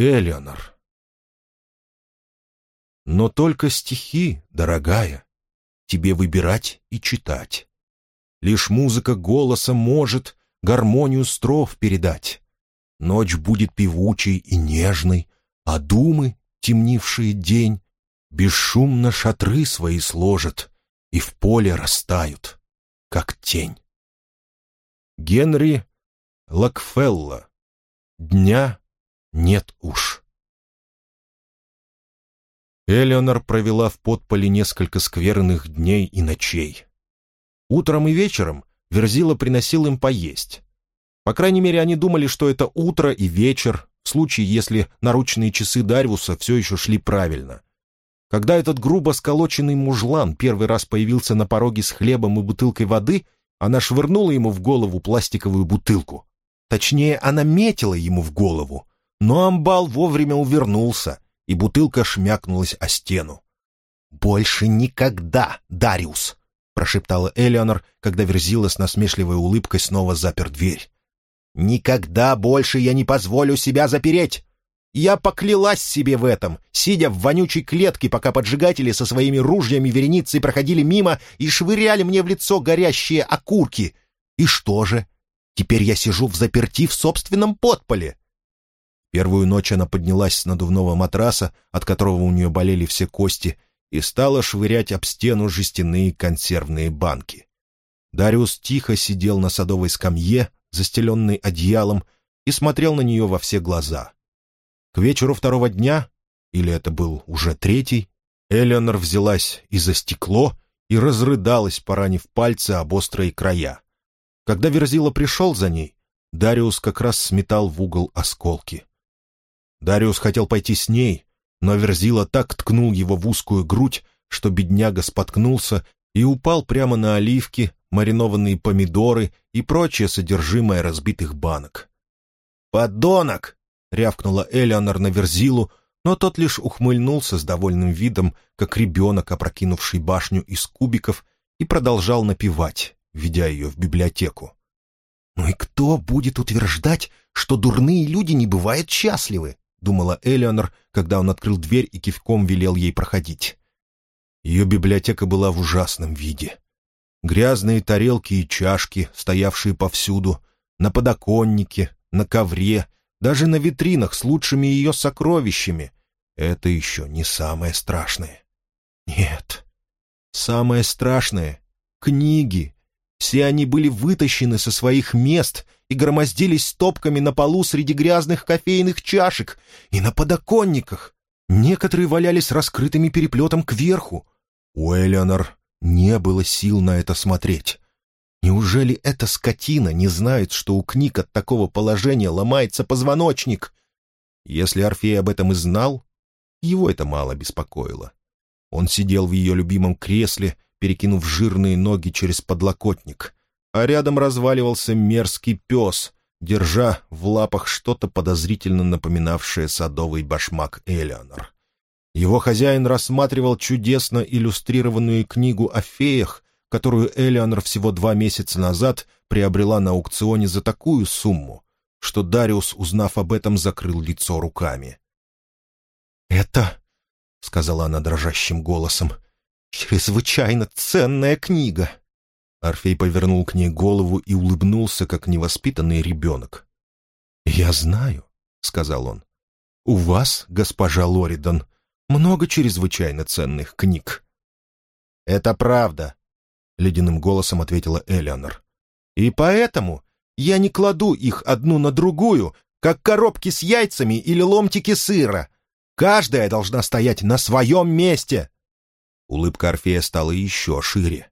Элеонор. Но только стихи, дорогая, тебе выбирать и читать. Лишь музыка голоса может гармонию строф передать. Ночь будет певучей и нежной, а думы, темнившие день, бесшумно шатры свои сложат и в поле растают, как тень. Генри Лакфелла. Дня нет уж. Элеонор провела в подполе несколько скверных дней и ночей. Утром и вечером Верзила приносил им поесть. По крайней мере, они думали, что это утро и вечер, в случае, если наручные часы Дарвуса все еще шли правильно. Когда этот грубо сколоченный мужлан первый раз появился на пороге с хлебом и бутылкой воды, она швырнула ему в голову пластиковую бутылку. Точнее, она метила ему в голову, но амбал вовремя увернулся, и бутылка шмякнулась о стену. «Больше никогда, Дариус!» — прошептала Элеонор, когда Верзила с насмешливой улыбкой снова запер дверь. «Никогда больше я не позволю себя запереть! Я поклялась себе в этом, сидя в вонючей клетке, пока поджигатели со своими ружьями вереницей проходили мимо и швыряли мне в лицо горящие окурки. И что же? Теперь я сижу в заперти в собственном подполе. Первую ночь она поднялась с надувного матраса, от которого у нее болели все кости, и стала швырять об стену жестяные консервные банки. Дариус тихо сидел на садовой скамье, застеленной одеялом, и смотрел на нее во все глаза. К вечеру второго дня, или это был уже третий, Элеонор взялась и за стекло и разрыдалась, поранив пальцы об острые края. Когда Верзила пришел за ней, Дариус как раз сметал в угол осколки. Дариус хотел пойти с ней, но Верзила так ткнул его в узкую грудь, что бедняга споткнулся и упал прямо на оливки, маринованные помидоры и прочее содержимое разбитых банок. «Подонок!» — рявкнула Элеонор на Верзилу, но тот лишь ухмыльнулся с довольным видом, как ребенок, опрокинувший башню из кубиков, и продолжал напевать, ведя ее в библиотеку. «Ну и кто будет утверждать, что дурные люди не бывают счастливы?» — думала Элеонор, когда он открыл дверь и кивком велел ей проходить. Ее библиотека была в ужасном виде. Грязные тарелки и чашки, стоявшие повсюду, на подоконнике, на ковре, даже на витринах с лучшими ее сокровищами. Это еще не самое страшное. Нет, самое страшное — книги. Все они были вытащены со своих мест и громоздились стопками на полу среди грязных кофейных чашек и на подоконниках. Некоторые валялись раскрытыми переплетом кверху. У Элеонор не было сил на это смотреть. Неужели эта скотина не знает, что у книг от такого положения ломается позвоночник? Если Орфей об этом и знал, его это мало беспокоило. Он сидел в ее любимом кресле, перекинув жирные ноги через подлокотник а рядом разваливался мерзкий пес, держа в лапах что-то подозрительно напоминавшее садовый башмак Элеонор. Его хозяин рассматривал чудесно иллюстрированную книгу о феях, которую Элеонор всего два месяца назад приобрела на аукционе за такую сумму, что Дариус, узнав об этом, закрыл лицо руками. «Это, — сказала она дрожащим голосом, — чрезвычайно ценная книга. Орфей повернул к ней голову и улыбнулся, как невоспитанный ребенок. «Я знаю», — сказал он. «У вас, госпожа Лоридан, много чрезвычайно ценных книг». «Это правда», — ледяным голосом ответила Элеонор. «И поэтому я не кладу их одну на другую, как коробки с яйцами или ломтики сыра. Каждая должна стоять на своем месте». Улыбка Орфея стала еще шире.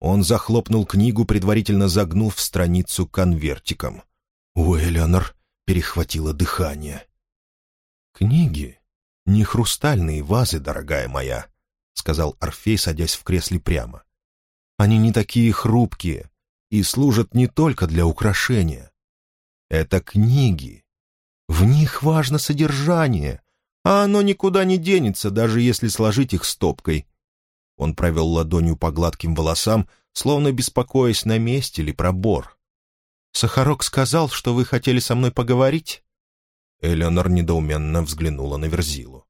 Он захлопнул книгу, предварительно загнув страницу конвертиком. У Элеонор перехватило дыхание. «Книги — не хрустальные вазы, дорогая моя», — сказал Орфей, садясь в кресле прямо. «Они не такие хрупкие и служат не только для украшения. Это книги. В них важно содержание, а оно никуда не денется, даже если сложить их стопкой он провел ладонью по гладким волосам, словно беспокоясь, на месте ли пробор. «Сахарок сказал, что вы хотели со мной поговорить?» Элеонор недоуменно взглянула на Верзилу.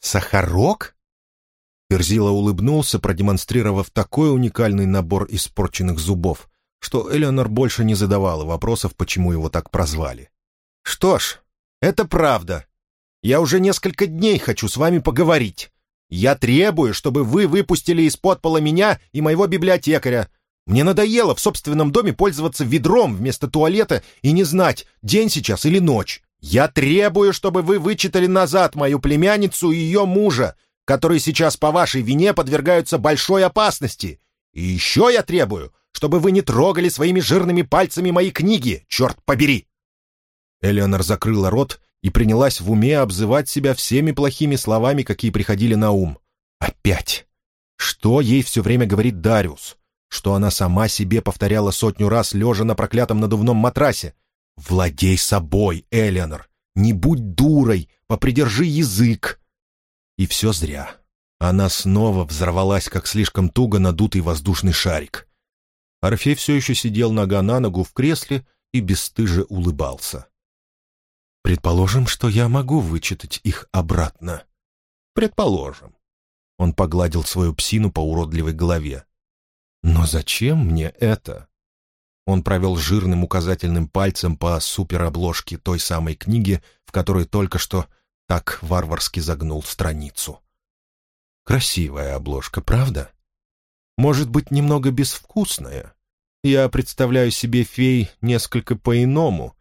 «Сахарок?» Верзила улыбнулся, продемонстрировав такой уникальный набор испорченных зубов, что Элеонор больше не задавала вопросов, почему его так прозвали. «Что ж, это правда. Я уже несколько дней хочу с вами поговорить. Я требую, чтобы вы выпустили из-под пола меня и моего библиотекаря. Мне надоело в собственном доме пользоваться ведром вместо туалета и не знать, день сейчас или ночь. Я требую, чтобы вы вычитали назад мою племянницу и ее мужа, которые сейчас по вашей вине подвергаются большой опасности. И еще я требую, чтобы вы не трогали своими жирными пальцами мои книги, черт побери!» Элеонор закрыла рот и принялась в уме обзывать себя всеми плохими словами, какие приходили на ум. «Опять! Что ей все время говорит Дариус? Что она сама себе повторяла сотню раз, лежа на проклятом надувном матрасе? «Владей собой, Элеонор! Не будь дурой! Попридержи язык!» И все зря. Она снова взорвалась, как слишком туго надутый воздушный шарик. Орфей все еще сидел нога на ногу в кресле и бесстыже улыбался. «Предположим, что я могу вычитать их обратно». «Предположим». Он погладил свою псину по уродливой голове. «Но зачем мне это?» Он провел жирным указательным пальцем по суперобложке той самой книги, в которой только что так варварски загнул страницу. Красивая обложка, правда? Может быть, немного безвкусная? Я представляю себе фей несколько по-иному,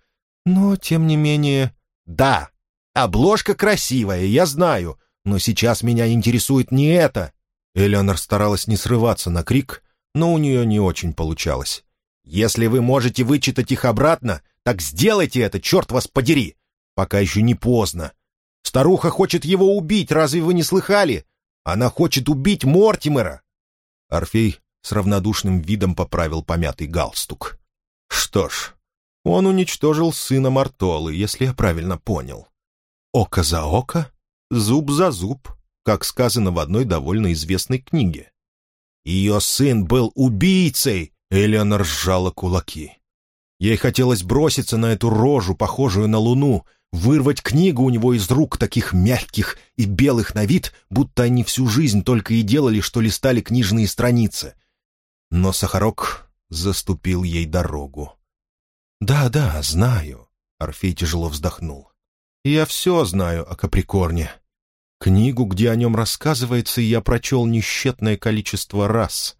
но, тем не менее... Да, обложка красивая, я знаю, но сейчас меня интересует не это. Элеонор старалась не срываться на крик, но у нее не очень получалось. «Если вы можете вычитать их обратно, так сделайте это, черт вас подери! Пока еще не поздно. Старуха хочет его убить, разве вы не слыхали? Она хочет убить Мортимера!» Орфей с равнодушным видом поправил помятый галстук. «Что ж, он уничтожил сына Мартолы, если я правильно понял. Око за око, зуб за зуб, как сказано в одной довольно известной книге. Ее сын был убийцей!» Элеонор сжала кулаки. Ей хотелось броситься на эту рожу, похожую на луну, вырвать книгу у него из рук, таких мягких и белых на вид, будто они всю жизнь только и делали, что листали книжные страницы. Но Сахарок заступил ей дорогу. «Да, да, знаю», — Орфей тяжело вздохнул. «Я все знаю о Каприкорне. Книгу, где о нем рассказывается, я прочел несчетное количество раз.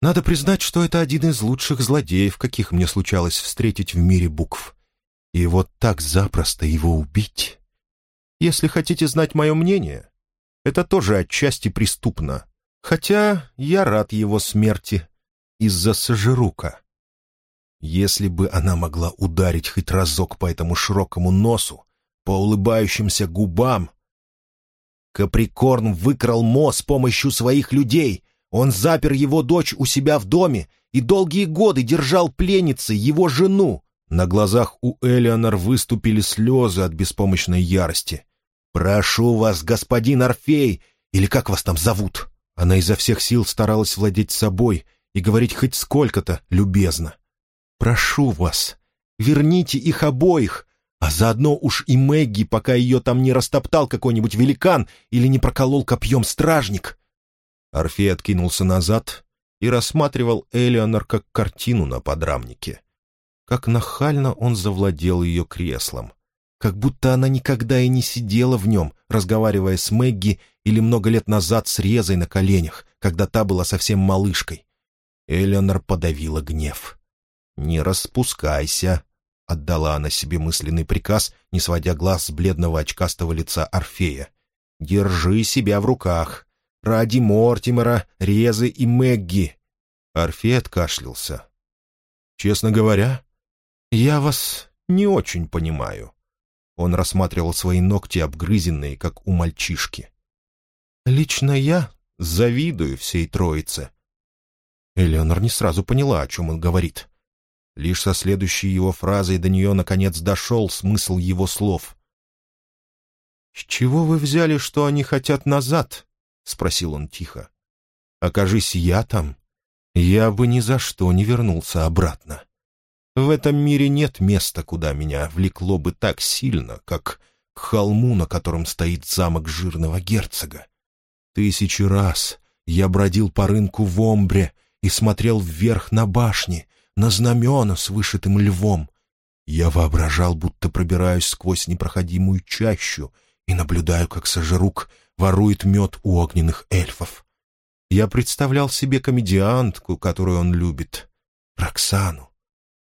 Надо признать, что это один из лучших злодеев, каких мне случалось встретить в мире букв. И вот так запросто его убить... Если хотите знать мое мнение, это тоже отчасти преступно. Хотя я рад его смерти из-за Сажирука. Если бы она могла ударить хоть разок по этому широкому носу, по улыбающимся губам... Каприкорн выкрал Мо с помощью своих людей. Он запер его дочь у себя в доме и долгие годы держал пленницей его жену. На глазах у Элеонор выступили слезы от беспомощной ярости. «Прошу вас, господин Орфей, или как вас там зовут?» Она изо всех сил старалась владеть собой и говорить хоть сколько-то любезно. «Прошу вас, верните их обоих, а заодно уж и Мэгги, пока ее там не растоптал какой-нибудь великан или не проколол копьем стражник». Орфей откинулся назад и рассматривал Элеонор как картину на подрамнике. Как нахально он завладел ее креслом. Как будто она никогда и не сидела в нем, разговаривая с Мэгги или много лет назад с Резой на коленях, когда та была совсем малышкой. Элеонор подавила гнев. «Не распускайся», — отдала она себе мысленный приказ, не сводя глаз с бледного очкастого лица Орфея. «Держи себя в руках. Ради Мортимера, Резы и Мэгги». Орфей откашлялся. «Честно говоря, «Я вас не очень понимаю». Он рассматривал свои ногти, обгрызенные, как у мальчишки. «Лично я завидую всей троице». Элеонор не сразу поняла, о чем он говорит. Лишь со следующей его фразой до нее наконец дошел смысл его слов. «С чего вы взяли, что они хотят назад?» — спросил он тихо. «Окажись я там, я бы ни за что не вернулся обратно». В этом мире нет места, куда меня влекло бы так сильно, как к холму, на котором стоит замок жирного герцога. Тысячи раз я бродил по рынку в Омбре и смотрел вверх на башни, на знамена с вышитым львом. Я воображал, будто пробираюсь сквозь непроходимую чащу и наблюдаю, как Сажерук ворует мед у огненных эльфов. Я представлял себе комедиантку, которую он любит, Роксану.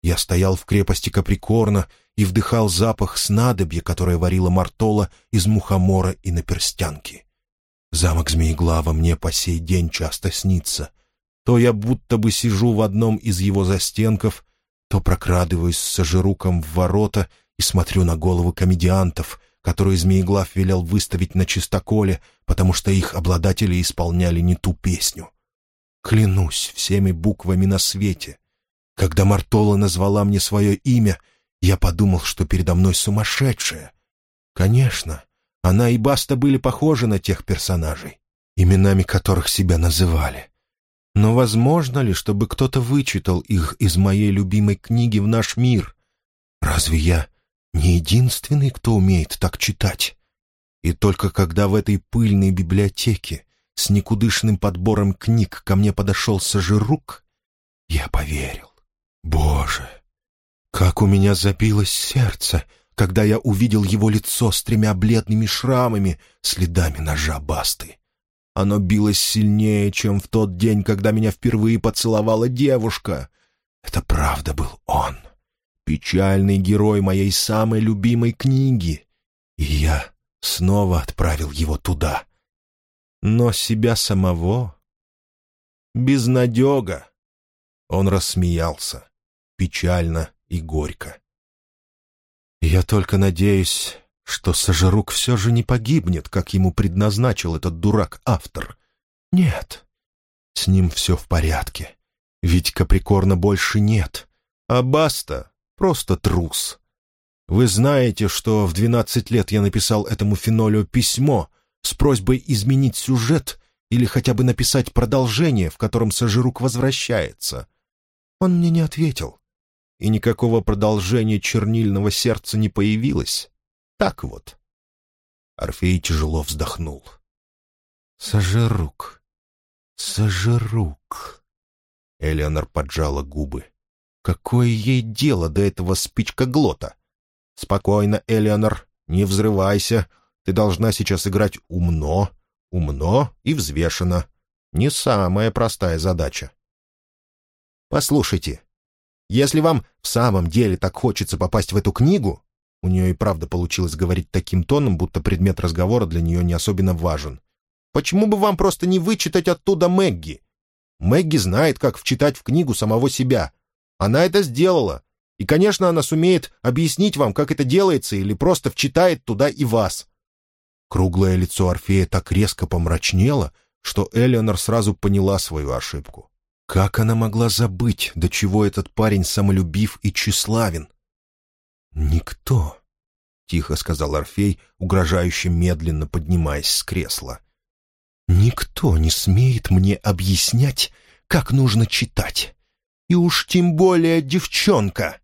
Я стоял в крепости Каприкорна и вдыхал запах снадобья, которое варила Мартола из мухомора и наперстянки. Замок Змееглава мне по сей день часто снится. То я будто бы сижу в одном из его застенков, то прокрадываюсь с сажируком в ворота и смотрю на головы комедиантов, которые Змееглав велел выставить на чистоколе, потому что их обладатели исполняли не ту песню. Клянусь всеми буквами на свете. Когда Мартола назвала мне свое имя, я подумал, что передо мной сумасшедшая. Конечно, она и Баста были похожи на тех персонажей, именами которых себя называли. Но возможно ли, чтобы кто-то вычитал их из моей любимой книги в наш мир? Разве я не единственный, кто умеет так читать? И только когда в этой пыльной библиотеке с никудышным подбором книг ко мне подошел Сажирук, я поверил. Боже, как у меня забилось сердце, когда я увидел его лицо с тремя бледными шрамами, следами ножа басты. Оно билось сильнее, чем в тот день, когда меня впервые поцеловала девушка. Это правда был он, печальный герой моей самой любимой книги. И я снова отправил его туда. Но себя самого... Безнадега. Он рассмеялся, печально и горько. Я только надеюсь, что Сажерук все же не погибнет, как ему предназначил этот дурак-автор. Нет, с ним все в порядке. Ведь Каприкорна больше нет, а Баста — просто трус. Вы знаете, что в двенадцать лет я написал этому фенолю письмо с просьбой изменить сюжет или хотя бы написать продолжение, в котором Сажирук возвращается. Он мне не ответил и никакого продолжения чернильного сердца не появилось. Так вот. Орфей тяжело вздохнул. «Сожрук, сожрук». Элеонор поджала губы. «Какое ей дело до этого спичкоглота?» «Спокойно, Элеонор, не взрывайся. Ты должна сейчас играть умно, умно и взвешенно. Не самая простая задача». «Послушайте, если вам в самом деле так хочется попасть в эту книгу...» У нее и правда получилось говорить таким тоном, будто предмет разговора для нее не особенно важен. «Почему бы вам просто не вычитать оттуда Мэгги? Мэгги знает, как вчитать в книгу самого себя. Она это сделала. И, конечно, она сумеет объяснить вам, как это делается, или просто вчитает туда и вас». Круглое лицо Орфея так резко помрачнело, что Элеонор сразу поняла свою ошибку. Как она могла забыть, до чего этот парень самолюбив и тщеславен? «Никто», — тихо сказал Орфей, угрожающе медленно поднимаясь с кресла. «Никто не смеет мне объяснять, как нужно читать. И уж тем более девчонка».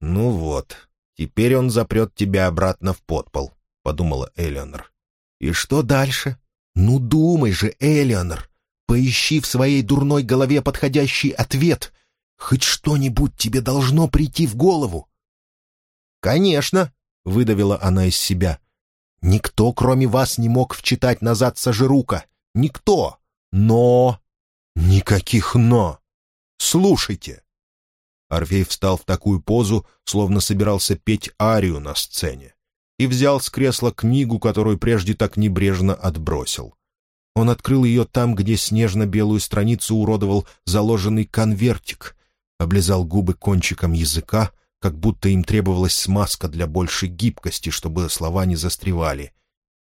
«Ну вот, теперь он запрет тебя обратно в подпол», — подумала Элеонор. «И что дальше? Ну думай же, Элеонор, Поищи в своей дурной голове подходящий ответ. Хоть что-нибудь тебе должно прийти в голову. «Конечно», — выдавила она из себя. «Никто, кроме вас, не мог вчитать назад Сажирука. Никто. Но...» «Никаких «но». Слушайте». Орфей встал в такую позу, словно собирался петь арию на сцене, и взял с кресла книгу, которую прежде так небрежно отбросил. Он открыл ее там, где снежно-белую страницу уродовал заложенный конвертик, облизал губы кончиком языка, как будто им требовалась смазка для большей гибкости, чтобы слова не застревали.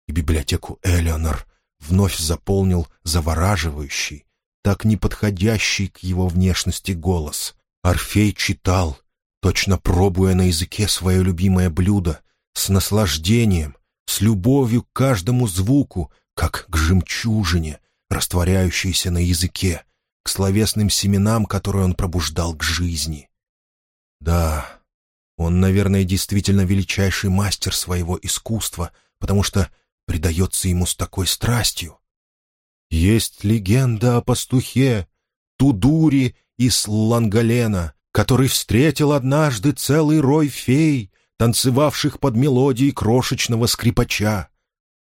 И библиотеку Элеонор вновь заполнил завораживающий, так неподходящий к его внешности голос. Орфей читал, точно пробуя на языке свое любимое блюдо, с наслаждением, с любовью к каждому звуку, как к жемчужине, растворяющейся на языке, к словесным семенам, которые он пробуждал к жизни. Да, он, наверное, действительно величайший мастер своего искусства, потому что предается ему с такой страстью. Есть легенда о пастухе, Тудури из Лангалена, который встретил однажды целый рой фей, танцевавших под мелодией крошечного скрипача.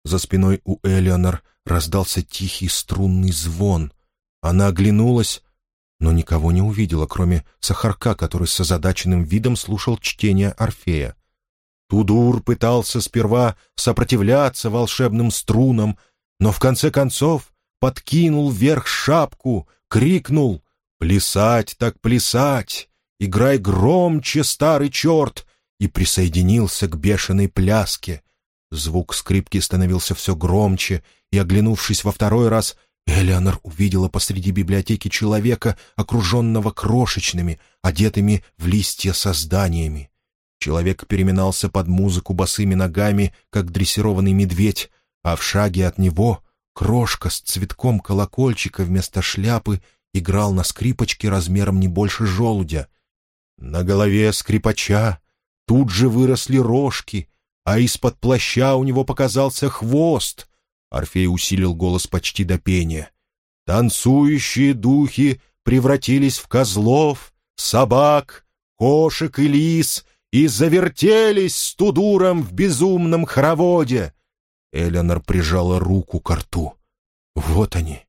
За спиной у Элеонор раздался тихий струнный звон. Она оглянулась, но никого не увидела, кроме Сахарка, который с озадаченным видом слушал чтение Орфея. Тудур пытался сперва сопротивляться волшебным струнам, но в конце концов подкинул вверх шапку, крикнул «Плясать так плясать! Играй громче, старый черт!» и присоединился к бешеной пляске. Звук скрипки становился все громче, и, оглянувшись во второй раз, Элеонор увидела посреди библиотеки человека, окруженного крошечными, одетыми в листья созданиями. Человек переминался под музыку босыми ногами, как дрессированный медведь, а в шаге от него крошка с цветком колокольчика вместо шляпы играл на скрипочке размером не больше желудя. На голове скрипача тут же выросли рожки, а из-под плаща у него показался хвост — Орфей усилил голос почти до пения. «Танцующие духи превратились в козлов, собак, кошек и лис и завертелись с Тудуром в безумном хороводе!» Эленор прижала руку к рту. «Вот они,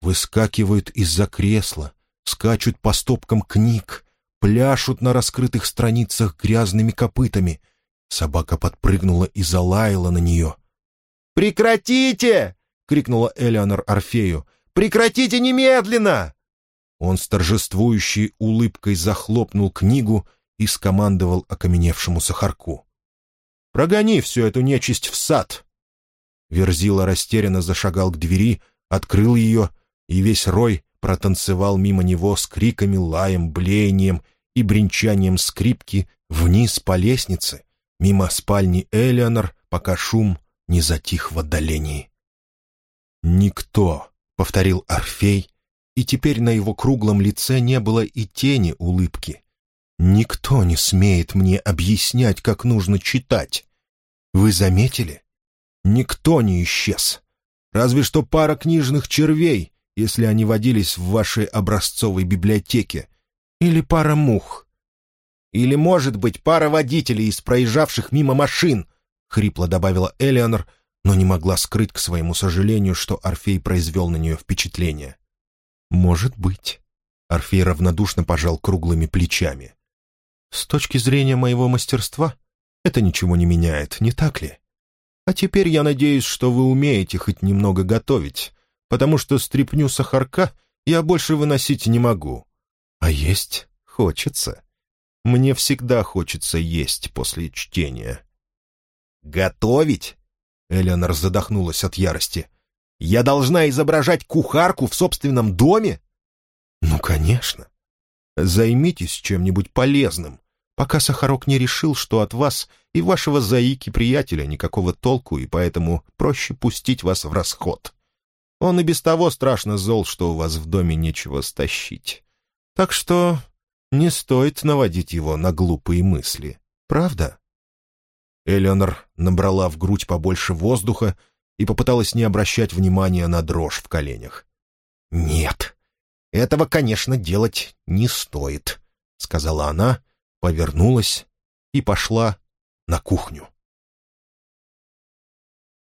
выскакивают из-за кресла, скачут по стопкам книг, пляшут на раскрытых страницах грязными копытами». Собака подпрыгнула и залаяла на нее. «Прекратите!» — крикнула Элеонор Орфею. «Прекратите немедленно!» Он с торжествующей улыбкой захлопнул книгу и скомандовал окаменевшему сахарку. «Прогони всю эту нечисть в сад!» Верзила растерянно зашагал к двери, открыл ее, и весь рой протанцевал мимо него с криками, лаем, блеянием и бренчанием скрипки вниз по лестнице, мимо спальни Элеонор, пока шум не затих в отдалении. «Никто», — повторил Орфей, и теперь на его круглом лице не было и тени улыбки. «Никто не смеет мне объяснять, как нужно читать. Вы заметили? Никто не исчез. Разве что пара книжных червей, если они водились в вашей образцовой библиотеке, или пара мух. Или, может быть, пара водителей из проезжавших мимо машин, — хрипло добавила Элеонор, но не могла скрыть к своему сожалению, что Орфей произвел на нее впечатление. «Может быть». Орфей равнодушно пожал круглыми плечами. «С точки зрения моего мастерства, это ничего не меняет, не так ли? А теперь я надеюсь, что вы умеете хоть немного готовить, потому что стряпню сахарка я больше выносить не могу. А есть хочется. Мне всегда хочется есть после чтения». «Готовить?» Эленор задохнулась от ярости. «Я должна изображать кухарку в собственном доме?» «Ну, конечно. Займитесь чем-нибудь полезным, пока Сахарок не решил, что от вас и вашего заики-приятеля никакого толку, и поэтому проще пустить вас в расход. Он и без того страшно зол, что у вас в доме нечего стащить. Так что не стоит наводить его на глупые мысли. Правда?» Элеонор набрала в грудь побольше воздуха и попыталась не обращать внимания на дрожь в коленях. «Нет, этого, конечно, делать не стоит», — сказала она, повернулась и пошла на кухню.